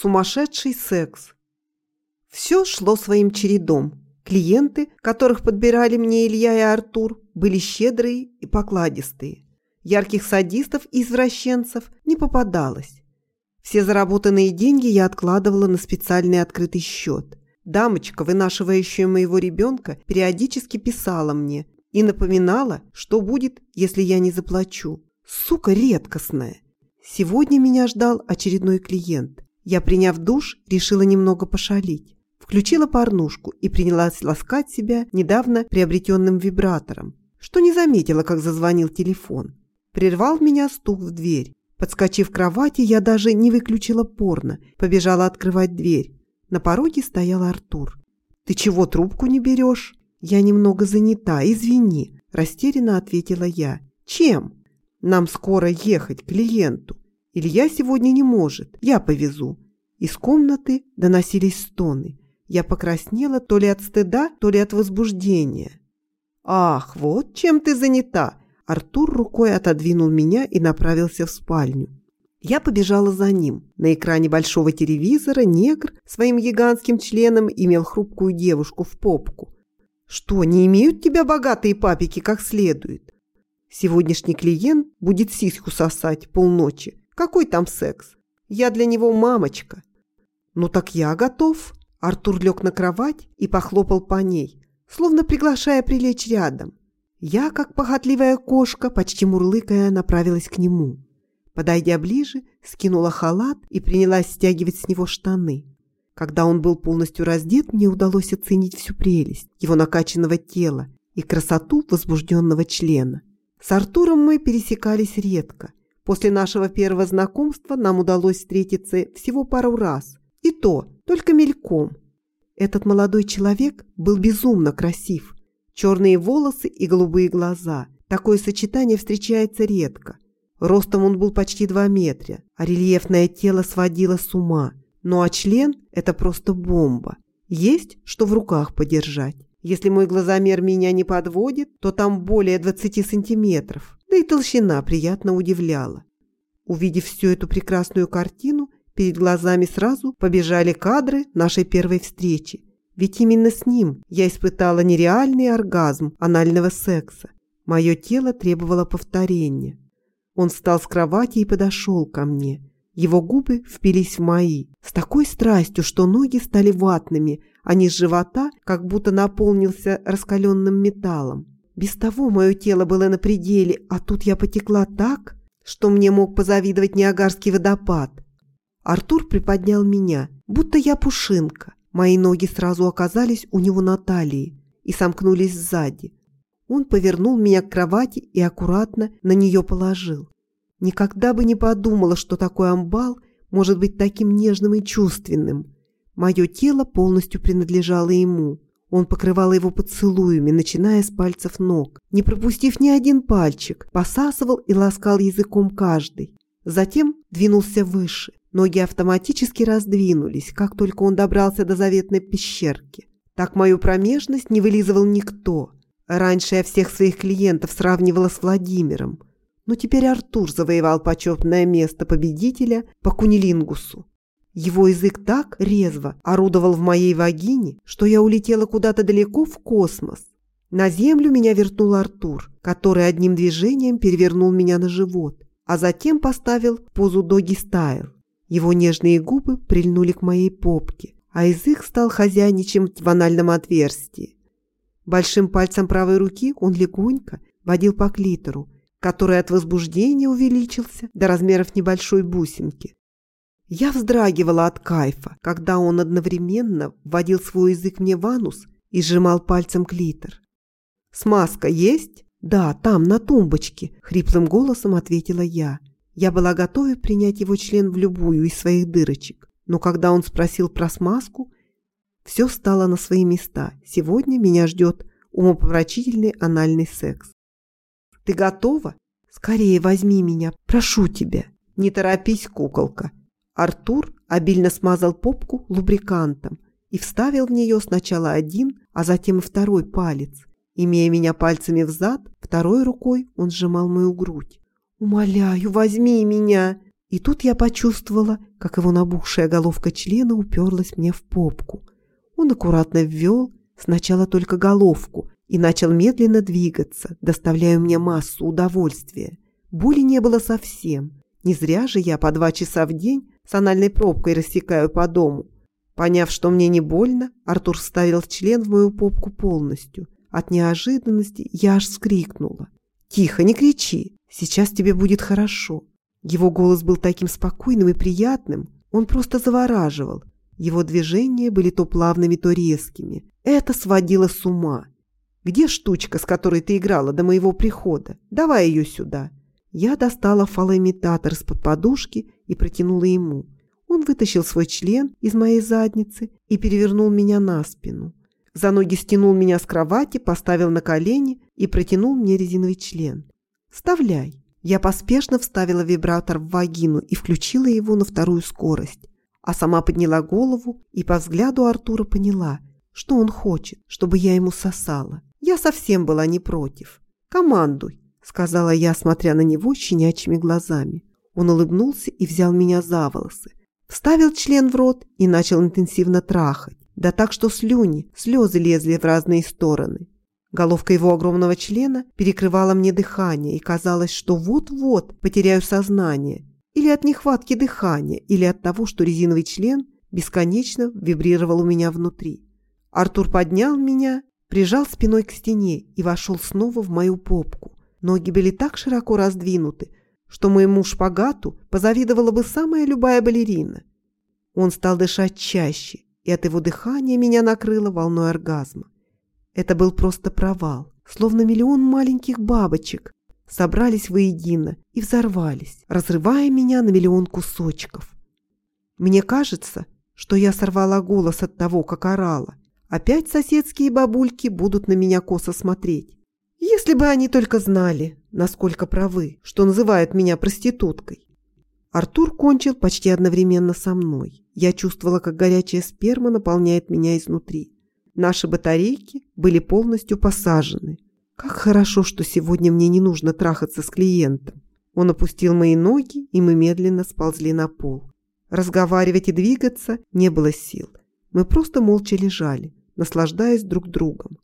Сумасшедший секс. Все шло своим чередом. Клиенты, которых подбирали мне Илья и Артур, были щедрые и покладистые. Ярких садистов и извращенцев не попадалось. Все заработанные деньги я откладывала на специальный открытый счет. Дамочка, вынашивающая моего ребенка, периодически писала мне и напоминала, что будет, если я не заплачу. Сука редкостная. Сегодня меня ждал очередной клиент. Я, приняв душ, решила немного пошалить. Включила порнушку и принялась ласкать себя недавно приобретенным вибратором, что не заметила, как зазвонил телефон. Прервал меня стук в дверь. Подскочив к кровати, я даже не выключила порно, побежала открывать дверь. На пороге стоял Артур. «Ты чего трубку не берешь?» «Я немного занята, извини», – растерянно ответила я. «Чем?» «Нам скоро ехать к клиенту. Илья сегодня не может, я повезу». Из комнаты доносились стоны. Я покраснела то ли от стыда, то ли от возбуждения. «Ах, вот чем ты занята!» Артур рукой отодвинул меня и направился в спальню. Я побежала за ним. На экране большого телевизора негр своим гигантским членом имел хрупкую девушку в попку. «Что, не имеют тебя богатые папики как следует?» Сегодняшний клиент будет сиську сосать полночи. Какой там секс? Я для него мамочка. Ну так я готов. Артур лег на кровать и похлопал по ней, словно приглашая прилечь рядом. Я, как похотливая кошка, почти мурлыкая, направилась к нему. Подойдя ближе, скинула халат и принялась стягивать с него штаны. Когда он был полностью раздет, мне удалось оценить всю прелесть его накачанного тела и красоту возбужденного члена. С Артуром мы пересекались редко. После нашего первого знакомства нам удалось встретиться всего пару раз. И то, только мельком. Этот молодой человек был безумно красив. Черные волосы и голубые глаза. Такое сочетание встречается редко. Ростом он был почти два метра, а рельефное тело сводило с ума. Ну а член – это просто бомба. Есть, что в руках подержать. Если мой глазомер меня не подводит, то там более 20 сантиметров. Да и толщина приятно удивляла. Увидев всю эту прекрасную картину, Перед глазами сразу побежали кадры нашей первой встречи. Ведь именно с ним я испытала нереальный оргазм анального секса. Мое тело требовало повторения. Он встал с кровати и подошел ко мне. Его губы впились в мои с такой страстью, что ноги стали ватными, а низ живота как будто наполнился раскаленным металлом. Без того мое тело было на пределе, а тут я потекла так, что мне мог позавидовать Ниагарский водопад – Артур приподнял меня, будто я пушинка. Мои ноги сразу оказались у него на талии и сомкнулись сзади. Он повернул меня к кровати и аккуратно на нее положил. Никогда бы не подумала, что такой амбал может быть таким нежным и чувственным. Мое тело полностью принадлежало ему. Он покрывал его поцелуями, начиная с пальцев ног. Не пропустив ни один пальчик, посасывал и ласкал языком каждый. Затем двинулся выше. Ноги автоматически раздвинулись, как только он добрался до заветной пещерки. Так мою промежность не вылизывал никто. Раньше я всех своих клиентов сравнивала с Владимиром. Но теперь Артур завоевал почетное место победителя по кунилингусу. Его язык так резво орудовал в моей вагине, что я улетела куда-то далеко в космос. На землю меня вернул Артур, который одним движением перевернул меня на живот, а затем поставил позу доги стайл. Его нежные губы прильнули к моей попке, а язык стал хозяйничем в анальном отверстии. Большим пальцем правой руки он легонько водил по клитору, который от возбуждения увеличился до размеров небольшой бусинки. Я вздрагивала от кайфа, когда он одновременно вводил свой язык мне в анус и сжимал пальцем клитор. «Смазка есть?» «Да, там, на тумбочке», — хриплым голосом ответила я. Я была готова принять его член в любую из своих дырочек, но когда он спросил про смазку, все стало на свои места. Сегодня меня ждет умопомрачительный анальный секс. «Ты готова? Скорее возьми меня, прошу тебя. Не торопись, куколка». Артур обильно смазал попку лубрикантом и вставил в нее сначала один, а затем и второй палец. Имея меня пальцами в зад, второй рукой он сжимал мою грудь. «Умоляю, возьми меня!» И тут я почувствовала, как его набухшая головка члена уперлась мне в попку. Он аккуратно ввел сначала только головку и начал медленно двигаться, доставляя мне массу удовольствия. Боли не было совсем. Не зря же я по два часа в день с анальной пробкой рассекаю по дому. Поняв, что мне не больно, Артур вставил член в мою попку полностью. От неожиданности я аж скрикнула. «Тихо, не кричи, сейчас тебе будет хорошо». Его голос был таким спокойным и приятным, он просто завораживал. Его движения были то плавными, то резкими. Это сводило с ума. «Где штучка, с которой ты играла до моего прихода? Давай ее сюда». Я достала фалоимитатор из-под подушки и протянула ему. Он вытащил свой член из моей задницы и перевернул меня на спину. За ноги стянул меня с кровати, поставил на колени и протянул мне резиновый член. «Вставляй». Я поспешно вставила вибратор в вагину и включила его на вторую скорость. А сама подняла голову и по взгляду Артура поняла, что он хочет, чтобы я ему сосала. Я совсем была не против. «Командуй», — сказала я, смотря на него щенячьими глазами. Он улыбнулся и взял меня за волосы. Вставил член в рот и начал интенсивно трахать. Да так, что слюни, слезы лезли в разные стороны. Головка его огромного члена перекрывала мне дыхание, и казалось, что вот-вот потеряю сознание. Или от нехватки дыхания, или от того, что резиновый член бесконечно вибрировал у меня внутри. Артур поднял меня, прижал спиной к стене и вошел снова в мою попку. Ноги были так широко раздвинуты, что моему шпагату позавидовала бы самая любая балерина. Он стал дышать чаще, и от его дыхания меня накрыло волной оргазма. Это был просто провал, словно миллион маленьких бабочек собрались воедино и взорвались, разрывая меня на миллион кусочков. Мне кажется, что я сорвала голос от того, как орала. Опять соседские бабульки будут на меня косо смотреть. Если бы они только знали, насколько правы, что называют меня проституткой. Артур кончил почти одновременно со мной. Я чувствовала, как горячая сперма наполняет меня изнутри. Наши батарейки были полностью посажены. Как хорошо, что сегодня мне не нужно трахаться с клиентом. Он опустил мои ноги, и мы медленно сползли на пол. Разговаривать и двигаться не было сил. Мы просто молча лежали, наслаждаясь друг другом.